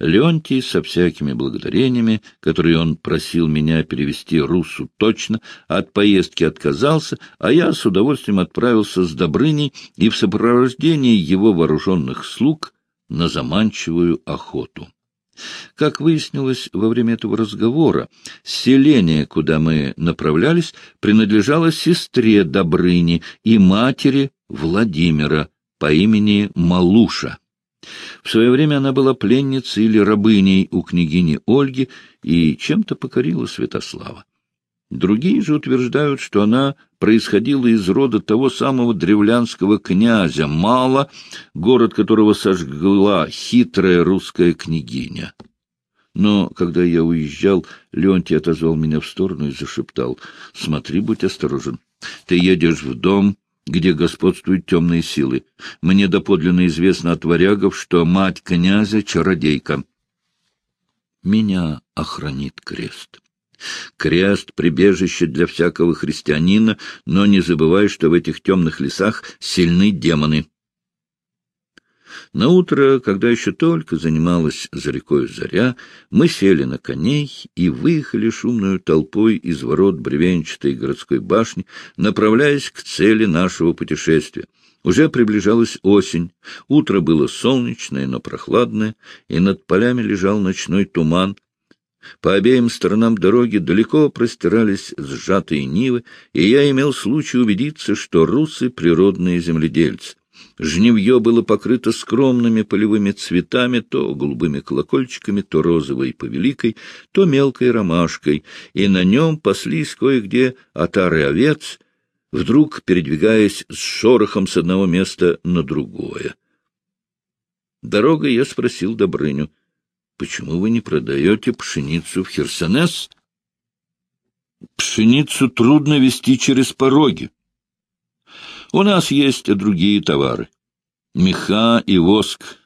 Леонтий со всякими благодарениями, которые он просил меня перевести Русу точно, от поездки отказался, а я с удовольствием отправился с Добрыней и в сопровождении его вооруженных слуг на заманчивую охоту. Как выяснилось во время этого разговора, селение, куда мы направлялись, принадлежало сестре Добрыни и матери Владимира по имени Малуша. В свое время она была пленницей или рабыней у княгини Ольги и чем-то покорила Святослава. Другие же утверждают, что она происходила из рода того самого древлянского князя Мала, город которого сожгла хитрая русская княгиня. Но когда я уезжал, Леонтий отозвал меня в сторону и зашептал, — Смотри, будь осторожен. Ты едешь в дом, где господствуют темные силы. Мне доподлинно известно от варягов, что мать князя — чародейка. Меня охранит крест. Крест — прибежище для всякого христианина, но не забывай, что в этих темных лесах сильны демоны. На утро, когда еще только занималась за рекой заря, мы сели на коней и выехали шумную толпой из ворот бревенчатой городской башни, направляясь к цели нашего путешествия. Уже приближалась осень, утро было солнечное, но прохладное, и над полями лежал ночной туман, по обеим сторонам дороги далеко простирались сжатые нивы, и я имел случай убедиться, что русы — природные земледельцы. Жневье было покрыто скромными полевыми цветами, то голубыми колокольчиками, то розовой повеликой, то мелкой ромашкой, и на нем паслись кое-где отары овец, вдруг передвигаясь с шорохом с одного места на другое. Дорогой я спросил Добрыню, почему вы не продаете пшеницу в Херсонес? Пшеницу трудно вести через пороги. У нас есть другие товары. Меха и воск.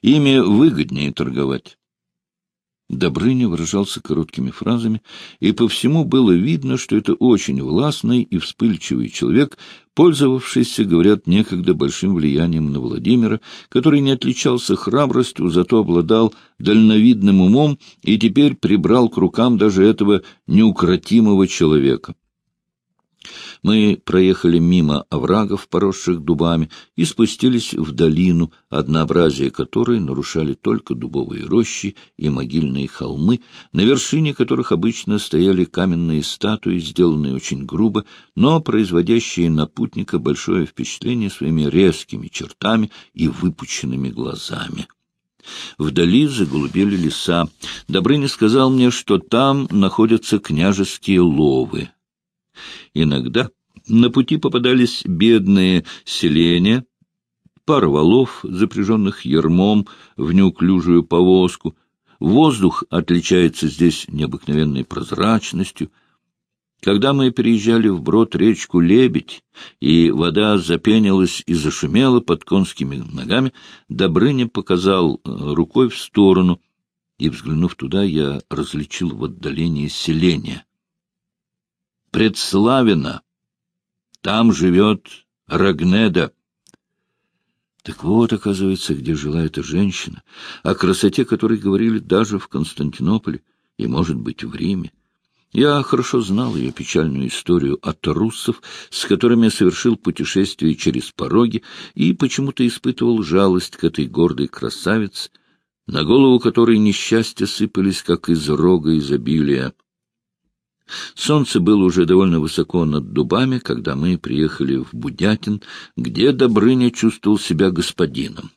Ими выгоднее торговать. Добрыня выражался короткими фразами, и по всему было видно, что это очень властный и вспыльчивый человек, пользовавшийся, говорят, некогда большим влиянием на Владимира, который не отличался храбростью, зато обладал дальновидным умом и теперь прибрал к рукам даже этого неукротимого человека. Мы проехали мимо оврагов, поросших дубами, и спустились в долину, однообразие которой нарушали только дубовые рощи и могильные холмы, на вершине которых обычно стояли каменные статуи, сделанные очень грубо, но производящие на путника большое впечатление своими резкими чертами и выпученными глазами. Вдали заголубели леса. Добрыня сказал мне, что там находятся княжеские ловы. Иногда на пути попадались бедные селения, пара валов, запряженных ермом в неуклюжую повозку. Воздух отличается здесь необыкновенной прозрачностью. Когда мы переезжали вброд речку Лебедь, и вода запенилась и зашумела под конскими ногами, Добрыня показал э, рукой в сторону, и, взглянув туда, я различил в отдалении селение. Предславина. Там живет Рагнеда. Так вот, оказывается, где жила эта женщина, о красоте которой говорили даже в Константинополе и, может быть, в Риме. Я хорошо знал ее печальную историю от руссов, с которыми совершил путешествие через пороги, и почему-то испытывал жалость к этой гордой красавице, на голову которой несчастья сыпались, как из рога изобилия. Солнце было уже довольно высоко над дубами, когда мы приехали в Будятин, где Добрыня чувствовал себя господином.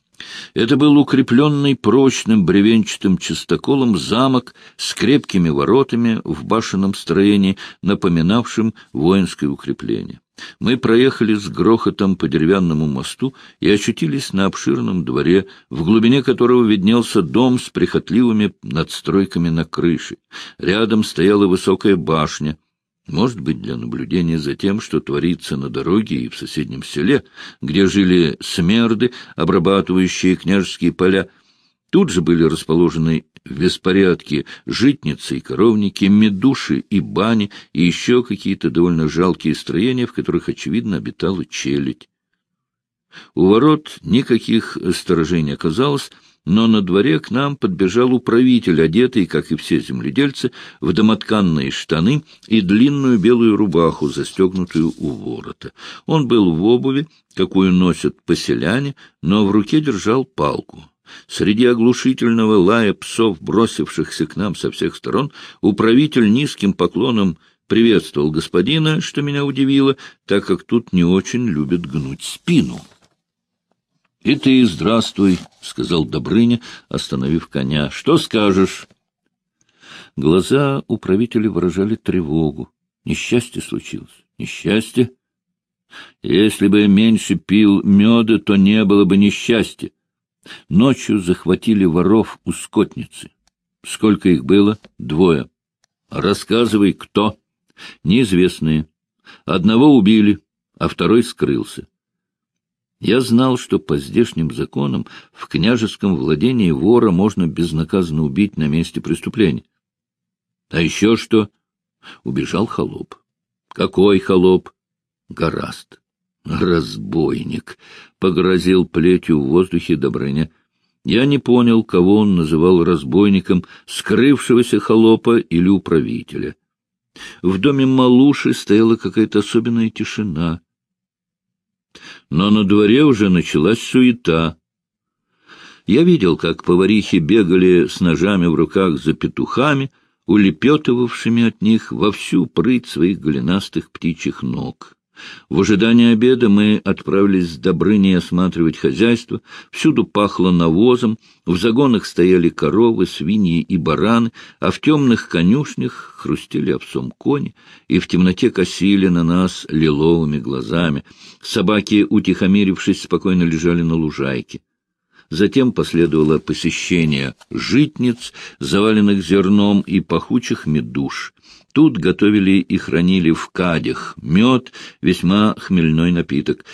Это был укрепленный прочным бревенчатым частоколом замок с крепкими воротами в башенном строении, напоминавшим воинское укрепление. Мы проехали с грохотом по деревянному мосту и очутились на обширном дворе, в глубине которого виднелся дом с прихотливыми надстройками на крыше. Рядом стояла высокая башня, может быть, для наблюдения за тем, что творится на дороге и в соседнем селе, где жили смерды, обрабатывающие княжеские поля. Тут же были расположены в беспорядке житницы и коровники, медуши и бани, и еще какие-то довольно жалкие строения, в которых, очевидно, обитала челядь. У ворот никаких сторожей не оказалось, но на дворе к нам подбежал управитель, одетый, как и все земледельцы, в домотканные штаны и длинную белую рубаху, застегнутую у ворота. Он был в обуви, какую носят поселяне, но в руке держал палку. Среди оглушительного лая псов, бросившихся к нам со всех сторон, управитель низким поклоном приветствовал господина, что меня удивило, так как тут не очень любят гнуть спину. — И ты здравствуй, — сказал Добрыня, остановив коня. — Что скажешь? Глаза управителя выражали тревогу. Несчастье случилось. Несчастье? Если бы меньше пил меда, то не было бы несчастья. Ночью захватили воров у скотницы. Сколько их было? Двое. Рассказывай, кто? Неизвестные. Одного убили, а второй скрылся. Я знал, что по здешним законам в княжеском владении вора можно безнаказанно убить на месте преступления. А еще что? Убежал холоп. Какой холоп? Гораст. Разбойник. Погрозил плетью в воздухе Добрыня. Я не понял, кого он называл разбойником, скрывшегося холопа или управителя. В доме Малуши стояла какая-то особенная тишина но на дворе уже началась суета. Я видел, как поварихи бегали с ножами в руках за петухами, улепетывавшими от них во всю прыть своих голенастых птичьих ног. В ожидании обеда мы отправились с Добрыней осматривать хозяйство. Всюду пахло навозом, в загонах стояли коровы, свиньи и бараны, а в темных конюшнях хрустели овсом кони, и в темноте косили на нас лиловыми глазами. Собаки, утихомирившись, спокойно лежали на лужайке. Затем последовало посещение житниц, заваленных зерном и пахучих медуш. Тут готовили и хранили в кадях мед, весьма хмельной напиток.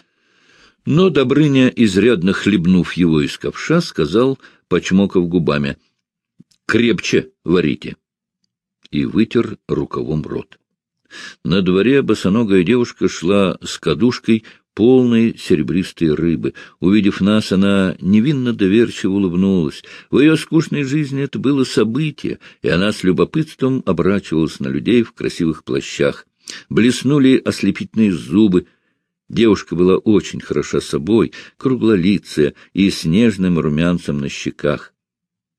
Но Добрыня, изрядно хлебнув его из ковша, сказал, почмокав губами, «Крепче варите!» и вытер рукавом рот. На дворе босоногая девушка шла с кадушкой, полной серебристой рыбы. Увидев нас, она невинно доверчиво улыбнулась. В ее скучной жизни это было событие, и она с любопытством оборачивалась на людей в красивых плащах. Блеснули ослепительные зубы. Девушка была очень хороша собой, круглолицая и с нежным румянцем на щеках.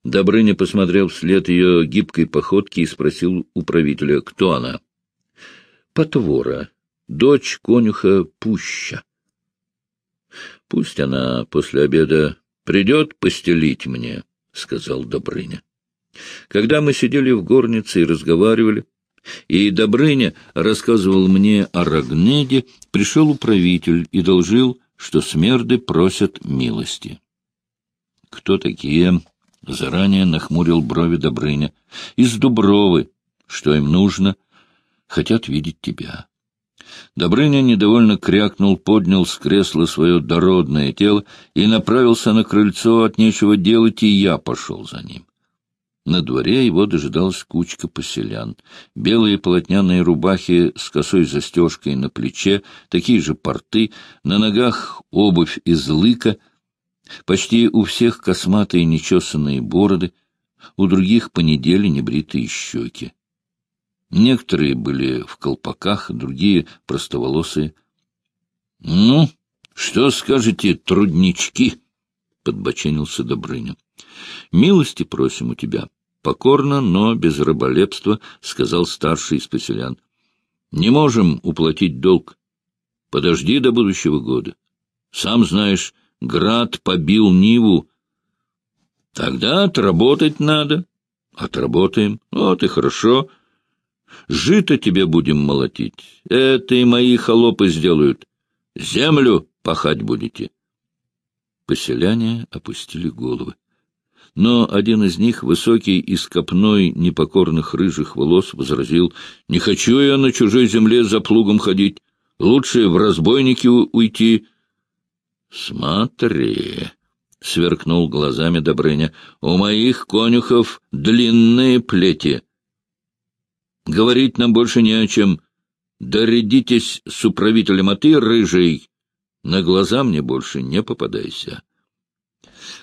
Добрыня посмотрел вслед ее гибкой походки и спросил у правителя, кто она. — Потвора, дочь конюха Пуща. — Пусть она после обеда придет постелить мне, — сказал Добрыня. Когда мы сидели в горнице и разговаривали, и Добрыня рассказывал мне о Рогнеде, пришел управитель и должил, что смерды просят милости. — Кто такие? — заранее нахмурил брови Добрыня. — Из Дубровы. Что им нужно? Хотят видеть тебя. Добрыня недовольно крякнул, поднял с кресла свое дородное тело и направился на крыльцо от нечего делать, и я пошел за ним. На дворе его дожидалась кучка поселян. Белые полотняные рубахи с косой застежкой на плече, такие же порты, на ногах обувь из лыка, почти у всех косматые нечесанные бороды, у других по неделе небритые щеки. Некоторые были в колпаках, другие — простоволосые. — Ну, что скажете, труднички? — подбоченился Добрыня. — Милости просим у тебя. Покорно, но без раболепства, — сказал старший из поселян. — Не можем уплатить долг. Подожди до будущего года. Сам знаешь, град побил Ниву. Тогда отработать надо. Отработаем. Вот и хорошо. — Жито тебе будем молотить. Это и мои холопы сделают. Землю пахать будете. Поселяне опустили головы. Но один из них, высокий и с копной непокорных рыжих волос, возразил, — Не хочу я на чужой земле за плугом ходить. Лучше в разбойники уйти. — Смотри, — сверкнул глазами Добрыня, — у моих конюхов длинные плети. Говорить нам больше не о чем. Дорядитесь с управителем, а ты, рыжий, На глаза мне больше не попадайся.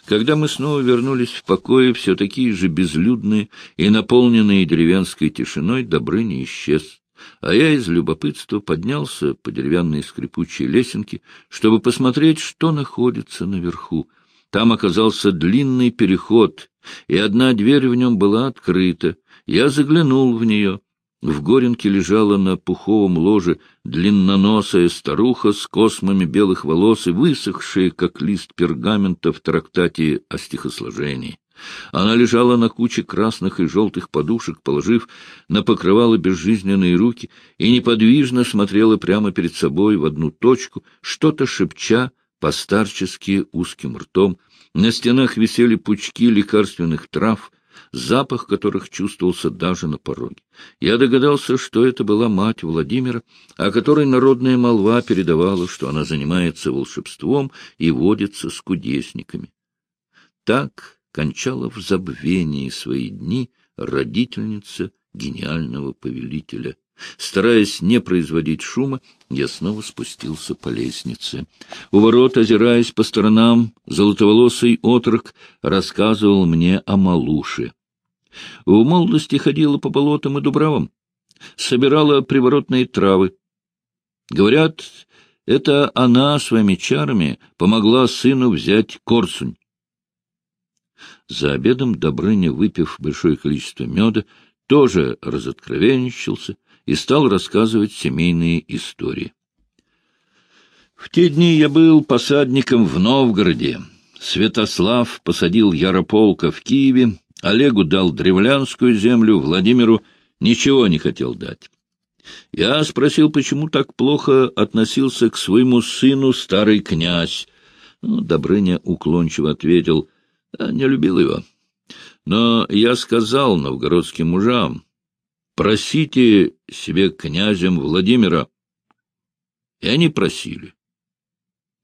Когда мы снова вернулись в покое, все такие же безлюдные и наполненные деревенской тишиной, Добрыня исчез. А я из любопытства поднялся по деревянной скрипучей лесенке, чтобы посмотреть, что находится наверху. Там оказался длинный переход, и одна дверь в нем была открыта. Я заглянул в нее. В горенке лежала на пуховом ложе длинноносая старуха с космами белых волос и высохшая, как лист пергамента в трактате о стихосложении. Она лежала на куче красных и желтых подушек, положив на покрывало безжизненные руки, и неподвижно смотрела прямо перед собой в одну точку, что-то шепча постарчески узким ртом. На стенах висели пучки лекарственных трав — запах которых чувствовался даже на пороге. Я догадался, что это была мать Владимира, о которой народная молва передавала, что она занимается волшебством и водится с кудесниками. Так кончала в забвении свои дни родительница гениального повелителя. Стараясь не производить шума, я снова спустился по лестнице. У ворот, озираясь по сторонам, золотоволосый отрок рассказывал мне о Малуше. В молодости ходила по болотам и дубравам, собирала приворотные травы. Говорят, это она своими чарами помогла сыну взять корсунь. За обедом Добрыня, выпив большое количество меда, тоже разоткровенничался и стал рассказывать семейные истории. В те дни я был посадником в Новгороде. Святослав посадил Ярополка в Киеве, Олегу дал древлянскую землю, Владимиру ничего не хотел дать. Я спросил, почему так плохо относился к своему сыну старый князь. Ну, Добрыня уклончиво ответил, не любил его. Но я сказал новгородским мужам, просите себе князем Владимира. И они просили.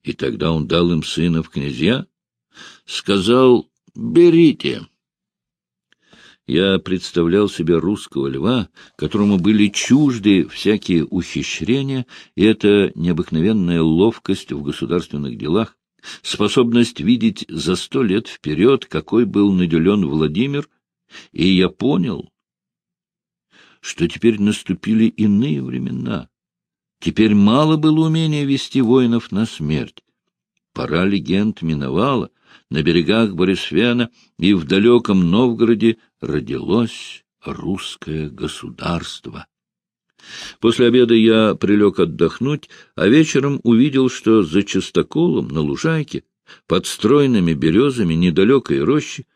И тогда он дал им сына в князья, сказал, берите. Я представлял себе русского льва, которому были чужды всякие ухищрения, и эта необыкновенная ловкость в государственных делах, способность видеть за сто лет вперед, какой был наделен Владимир, и я понял, что теперь наступили иные времена. Теперь мало было умения вести воинов на смерть. Пора легенд миновала, на берегах Борисфена и в далеком Новгороде родилось русское государство. После обеда я прилег отдохнуть, а вечером увидел, что за частоколом на лужайке, под стройными березами недалекой рощи,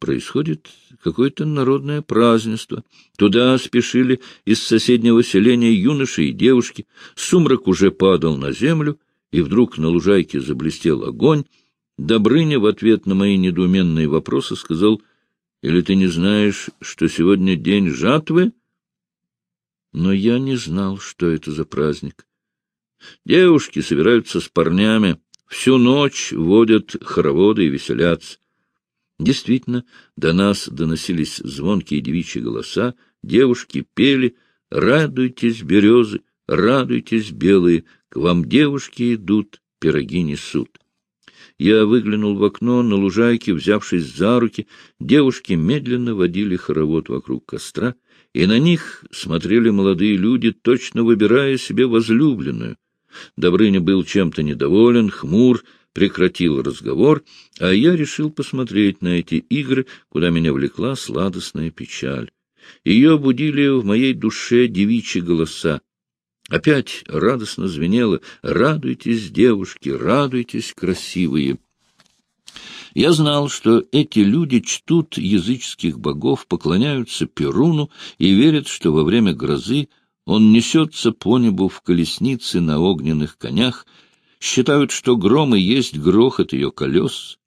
происходит какое-то народное празднество. Туда спешили из соседнего селения юноши и девушки. Сумрак уже падал на землю, и вдруг на лужайке заблестел огонь, Добрыня в ответ на мои недоуменные вопросы сказал, «Или ты не знаешь, что сегодня день жатвы?» Но я не знал, что это за праздник. Девушки собираются с парнями, всю ночь водят хороводы и веселятся. Действительно, до нас доносились звонкие девичьи голоса, девушки пели «Радуйтесь, березы, радуйтесь, белые, к вам девушки идут, пироги несут». Я выглянул в окно на лужайке, взявшись за руки. Девушки медленно водили хоровод вокруг костра, и на них смотрели молодые люди, точно выбирая себе возлюбленную. Добрыня был чем-то недоволен, хмур, прекратил разговор, а я решил посмотреть на эти игры, куда меня влекла сладостная печаль. Ее будили в моей душе девичьи голоса. Опять радостно звенело «Радуйтесь, девушки, радуйтесь, красивые!» Я знал, что эти люди чтут языческих богов, поклоняются Перуну и верят, что во время грозы он несется по небу в колеснице на огненных конях, считают, что гром и есть грохот ее колес.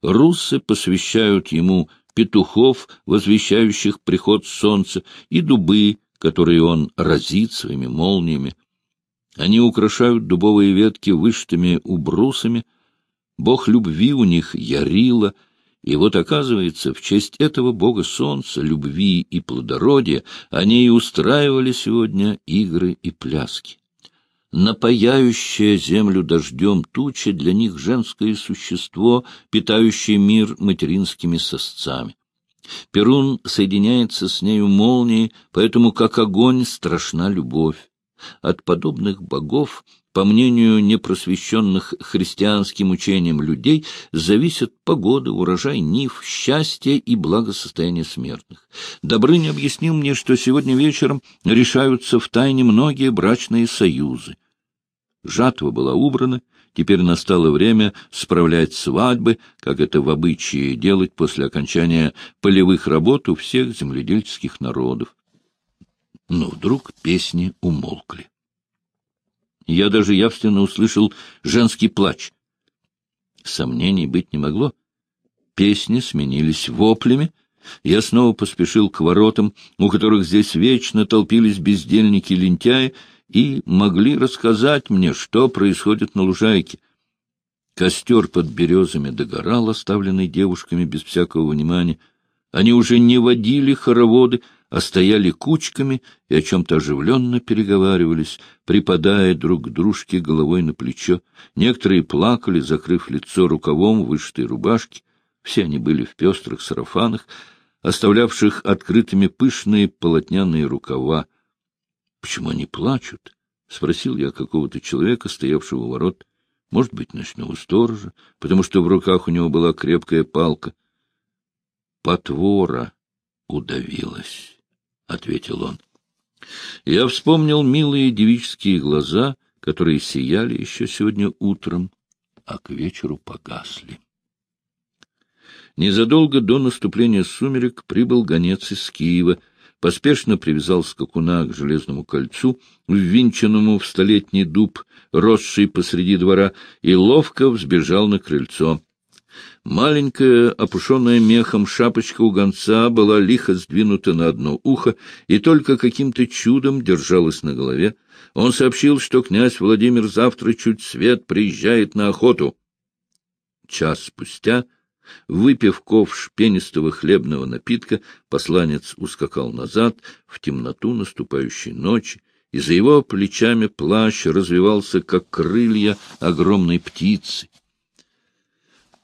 Русы посвящают ему петухов, возвещающих приход солнца, и дубы, которые он разит своими молниями. Они украшают дубовые ветки вышитыми убрусами. Бог любви у них ярила, и вот, оказывается, в честь этого бога солнца, любви и плодородия они и устраивали сегодня игры и пляски. напаяющее землю дождем туча для них женское существо, питающее мир материнскими сосцами. Перун соединяется с нею молнией, поэтому как огонь страшна любовь. От подобных богов, по мнению непросвещенных христианским учением людей, зависят погода, урожай нив, счастье и благосостояние смертных. Добрыня объяснил мне, что сегодня вечером решаются в тайне многие брачные союзы. Жатва была убрана, теперь настало время справлять свадьбы, как это в обычае делать после окончания полевых работ у всех земледельческих народов. Но вдруг песни умолкли. Я даже явственно услышал женский плач. Сомнений быть не могло. Песни сменились воплями. Я снова поспешил к воротам, у которых здесь вечно толпились бездельники-лентяи, и могли рассказать мне, что происходит на лужайке. Костер под березами догорал, оставленный девушками без всякого внимания. Они уже не водили хороводы, а стояли кучками и о чем-то оживленно переговаривались, припадая друг к дружке головой на плечо. Некоторые плакали, закрыв лицо рукавом вышитой рубашки. Все они были в пестрых сарафанах, оставлявших открытыми пышные полотняные рукава. — Почему они плачут? — спросил я какого-то человека, стоявшего у ворот. Может быть, ночного сторожа, потому что в руках у него была крепкая палка. Потвора удавилась. — ответил он. Я вспомнил милые девические глаза, которые сияли еще сегодня утром, а к вечеру погасли. Незадолго до наступления сумерек прибыл гонец из Киева, поспешно привязал скакуна к железному кольцу, ввинченному в столетний дуб, росший посреди двора, и ловко взбежал на крыльцо. Маленькая, опушенная мехом шапочка у гонца была лихо сдвинута на одно ухо и только каким-то чудом держалась на голове. Он сообщил, что князь Владимир завтра чуть свет приезжает на охоту. Час спустя, выпив ковш пенистого хлебного напитка, посланец ускакал назад в темноту наступающей ночи, и за его плечами плащ развивался, как крылья огромной птицы.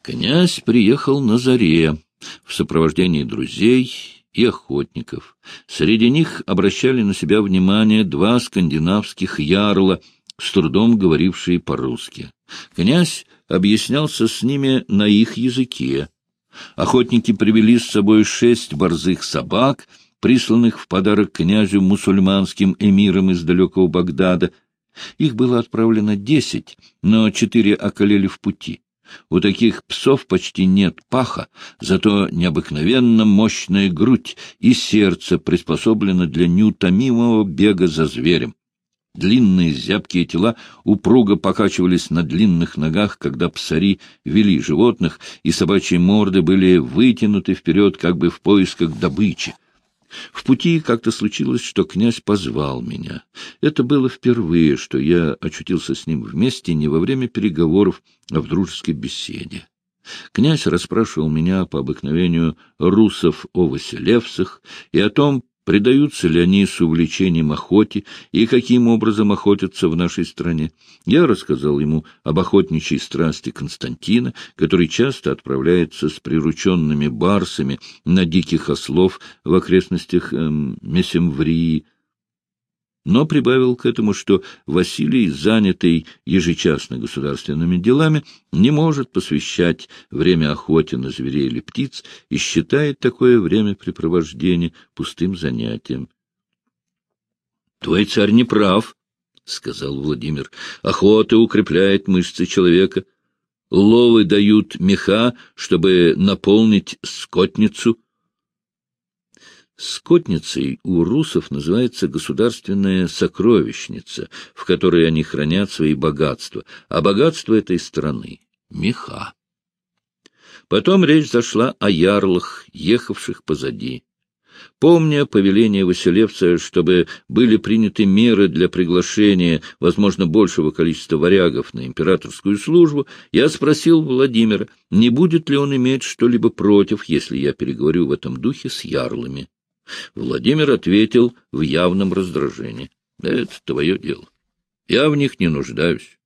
Князь приехал на заре в сопровождении друзей и охотников. Среди них обращали на себя внимание два скандинавских ярла, с трудом говорившие по-русски. Князь объяснялся с ними на их языке. Охотники привели с собой шесть борзых собак, присланных в подарок князю мусульманским эмирам из далекого Багдада. Их было отправлено десять, но четыре околели в пути. У таких псов почти нет паха, зато необыкновенно мощная грудь и сердце приспособлено для неутомимого бега за зверем. Длинные зябкие тела упруго покачивались на длинных ногах, когда псари вели животных, и собачьи морды были вытянуты вперед, как бы в поисках добычи. В пути как-то случилось, что князь позвал меня. Это было впервые, что я очутился с ним вместе не во время переговоров, а в дружеской беседе. Князь расспрашивал меня по обыкновению русов о Василевцах и о том, предаются ли они с увлечением охоте и каким образом охотятся в нашей стране. Я рассказал ему об охотничьей страсти Константина, который часто отправляется с прирученными барсами на диких ослов в окрестностях эм, Месемврии, но прибавил к этому, что Василий, занятый ежечасно государственными делами, не может посвящать время охоте на зверей или птиц и считает такое времяпрепровождение пустым занятием. — Твой царь не прав, — сказал Владимир. — Охота укрепляет мышцы человека. Ловы дают меха, чтобы наполнить скотницу — Скотницей у русов называется государственная сокровищница, в которой они хранят свои богатства, а богатство этой страны — меха. Потом речь зашла о ярлах, ехавших позади. Помня повеление Василевца, чтобы были приняты меры для приглашения, возможно, большего количества варягов на императорскую службу, я спросил Владимира, не будет ли он иметь что-либо против, если я переговорю в этом духе с ярлами. Владимир ответил в явном раздражении. — Это твое дело. Я в них не нуждаюсь.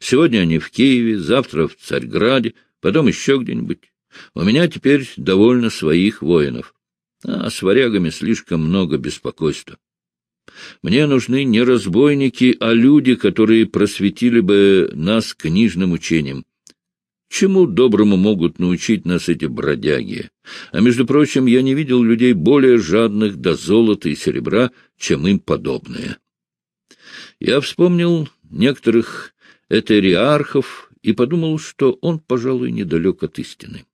Сегодня они в Киеве, завтра в Царьграде, потом еще где-нибудь. У меня теперь довольно своих воинов. А с варягами слишком много беспокойства. Мне нужны не разбойники, а люди, которые просветили бы нас книжным учением. Чему доброму могут научить нас эти бродяги? А между прочим, я не видел людей более жадных до золота и серебра, чем им подобные. Я вспомнил некоторых этериархов и подумал, что он, пожалуй, недалек от истины.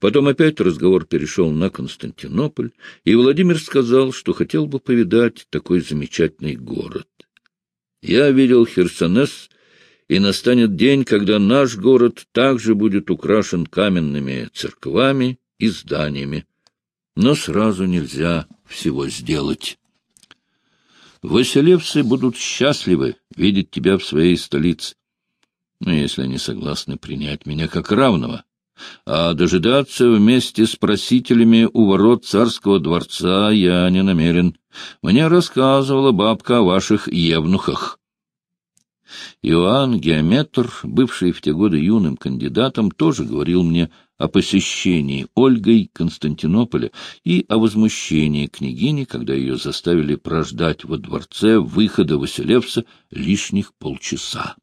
Потом опять разговор перешел на Константинополь, и Владимир сказал, что хотел бы повидать такой замечательный город. Я видел Херсонес, и настанет день, когда наш город также будет украшен каменными церквами и зданиями. Но сразу нельзя всего сделать. Василевцы будут счастливы видеть тебя в своей столице. Ну, если они согласны принять меня как равного а дожидаться вместе с просителями у ворот царского дворца я не намерен. Мне рассказывала бабка о ваших евнухах. Иоанн, геометр, бывший в те годы юным кандидатом, тоже говорил мне о посещении Ольгой Константинополя и о возмущении княгини, когда ее заставили прождать во дворце выхода Василевса лишних полчаса.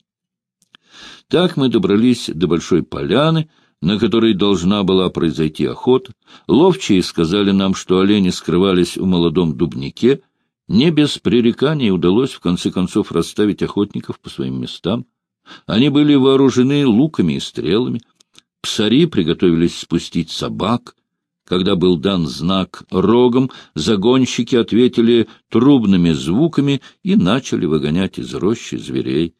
Так мы добрались до Большой Поляны, на которой должна была произойти охота. Ловчие сказали нам, что олени скрывались в молодом дубнике. Не без пререканий удалось в конце концов расставить охотников по своим местам. Они были вооружены луками и стрелами. Псари приготовились спустить собак. Когда был дан знак рогом, загонщики ответили трубными звуками и начали выгонять из рощи зверей.